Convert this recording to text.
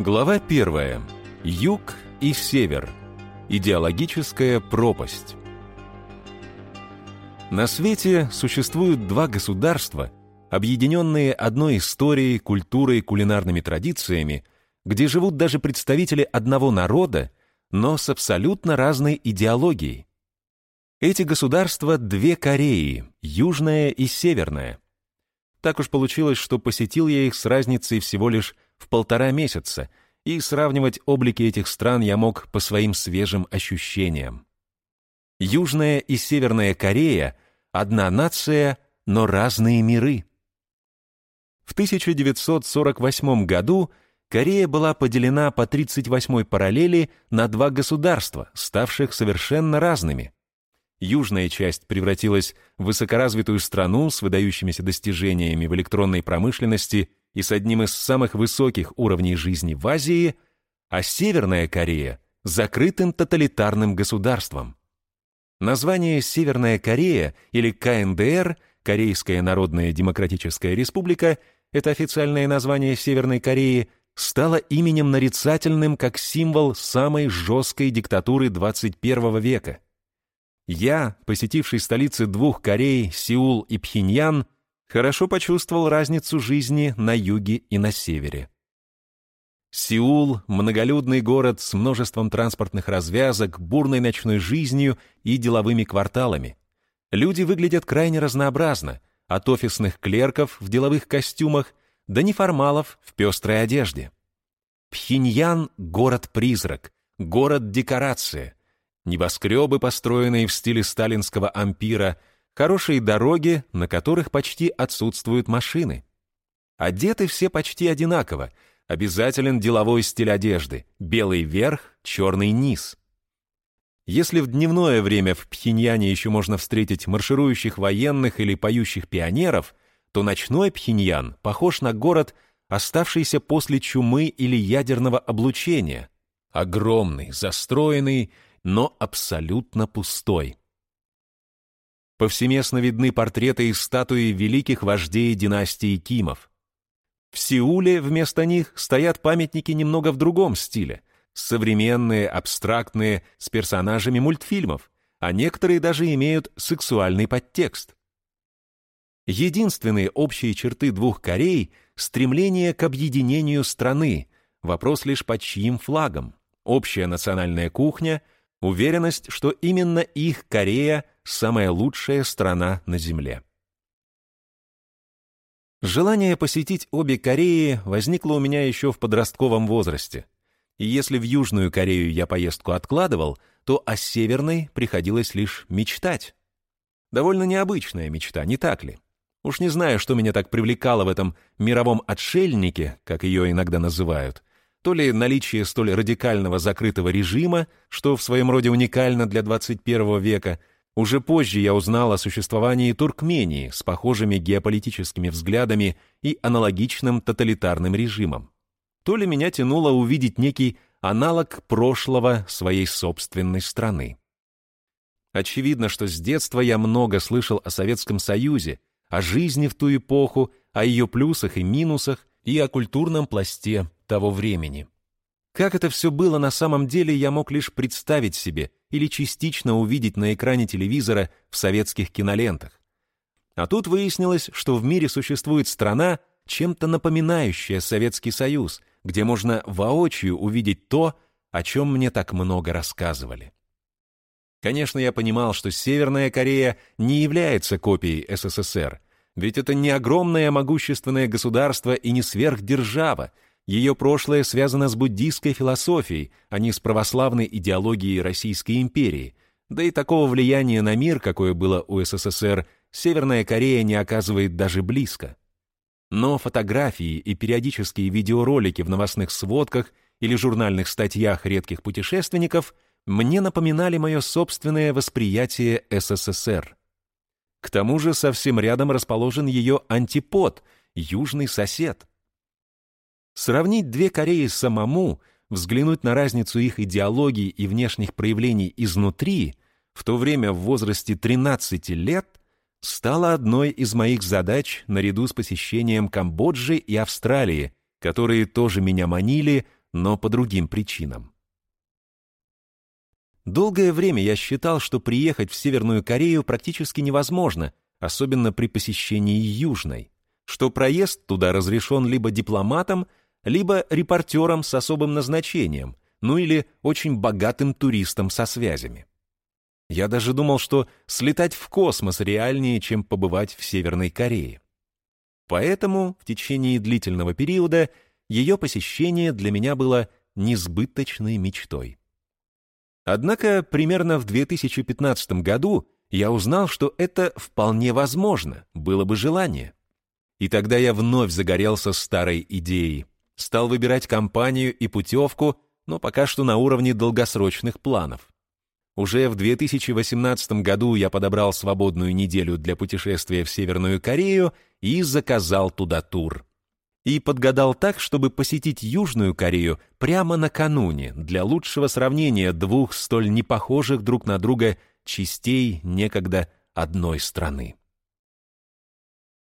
Глава первая. Юг и север. Идеологическая пропасть. На свете существуют два государства, объединенные одной историей, культурой, кулинарными традициями, где живут даже представители одного народа, но с абсолютно разной идеологией. Эти государства — две Кореи, южная и северная. Так уж получилось, что посетил я их с разницей всего лишь в полтора месяца, и сравнивать облики этих стран я мог по своим свежим ощущениям. Южная и Северная Корея — одна нация, но разные миры. В 1948 году Корея была поделена по 38-й параллели на два государства, ставших совершенно разными. Южная часть превратилась в высокоразвитую страну с выдающимися достижениями в электронной промышленности и с одним из самых высоких уровней жизни в Азии, а Северная Корея — закрытым тоталитарным государством. Название «Северная Корея» или КНДР, Корейская Народная Демократическая Республика, это официальное название Северной Кореи, стало именем нарицательным как символ самой жесткой диктатуры 21 века. Я, посетивший столицы двух Корей, Сеул и Пхеньян, хорошо почувствовал разницу жизни на юге и на севере. Сеул — многолюдный город с множеством транспортных развязок, бурной ночной жизнью и деловыми кварталами. Люди выглядят крайне разнообразно, от офисных клерков в деловых костюмах до неформалов в пестрой одежде. Пхеньян — город-призрак, город-декорация. Небоскребы, построенные в стиле сталинского ампира — хорошие дороги, на которых почти отсутствуют машины. Одеты все почти одинаково, обязателен деловой стиль одежды, белый верх, черный низ. Если в дневное время в Пхеньяне еще можно встретить марширующих военных или поющих пионеров, то ночной Пхеньян похож на город, оставшийся после чумы или ядерного облучения. Огромный, застроенный, но абсолютно пустой. Повсеместно видны портреты и статуи великих вождей династии Кимов. В Сеуле вместо них стоят памятники немного в другом стиле, современные, абстрактные, с персонажами мультфильмов, а некоторые даже имеют сексуальный подтекст. Единственные общие черты двух Корей — стремление к объединению страны, вопрос лишь под чьим флагом, общая национальная кухня — уверенность, что именно их Корея – самая лучшая страна на Земле. Желание посетить обе Кореи возникло у меня еще в подростковом возрасте. И если в Южную Корею я поездку откладывал, то о Северной приходилось лишь мечтать. Довольно необычная мечта, не так ли? Уж не знаю, что меня так привлекало в этом мировом отшельнике, как ее иногда называют – то ли наличие столь радикального закрытого режима, что в своем роде уникально для 21 века, уже позже я узнал о существовании Туркмении с похожими геополитическими взглядами и аналогичным тоталитарным режимом. То ли меня тянуло увидеть некий аналог прошлого своей собственной страны. Очевидно, что с детства я много слышал о Советском Союзе, о жизни в ту эпоху, о ее плюсах и минусах и о культурном пласте того времени. Как это все было на самом деле, я мог лишь представить себе или частично увидеть на экране телевизора в советских кинолентах. А тут выяснилось, что в мире существует страна, чем-то напоминающая Советский Союз, где можно воочию увидеть то, о чем мне так много рассказывали. Конечно, я понимал, что Северная Корея не является копией СССР, ведь это не огромное могущественное государство и не сверхдержава, ее прошлое связано с буддийской философией, а не с православной идеологией Российской империи. Да и такого влияния на мир, какое было у СССР, Северная Корея не оказывает даже близко. Но фотографии и периодические видеоролики в новостных сводках или журнальных статьях редких путешественников мне напоминали мое собственное восприятие СССР. К тому же совсем рядом расположен ее антипод, южный сосед — Сравнить две Кореи самому, взглянуть на разницу их идеологии и внешних проявлений изнутри, в то время в возрасте 13 лет, стало одной из моих задач наряду с посещением Камбоджи и Австралии, которые тоже меня манили, но по другим причинам. Долгое время я считал, что приехать в Северную Корею практически невозможно, особенно при посещении Южной, что проезд туда разрешен либо дипломатам, либо репортерам с особым назначением, ну или очень богатым туристам со связями. Я даже думал, что слетать в космос реальнее, чем побывать в Северной Корее. Поэтому в течение длительного периода ее посещение для меня было несбыточной мечтой. Однако примерно в 2015 году я узнал, что это вполне возможно, было бы желание. И тогда я вновь загорелся старой идеей. Стал выбирать компанию и путевку, но пока что на уровне долгосрочных планов. Уже в 2018 году я подобрал свободную неделю для путешествия в Северную Корею и заказал туда тур. И подгадал так, чтобы посетить Южную Корею прямо накануне, для лучшего сравнения двух столь непохожих друг на друга частей некогда одной страны.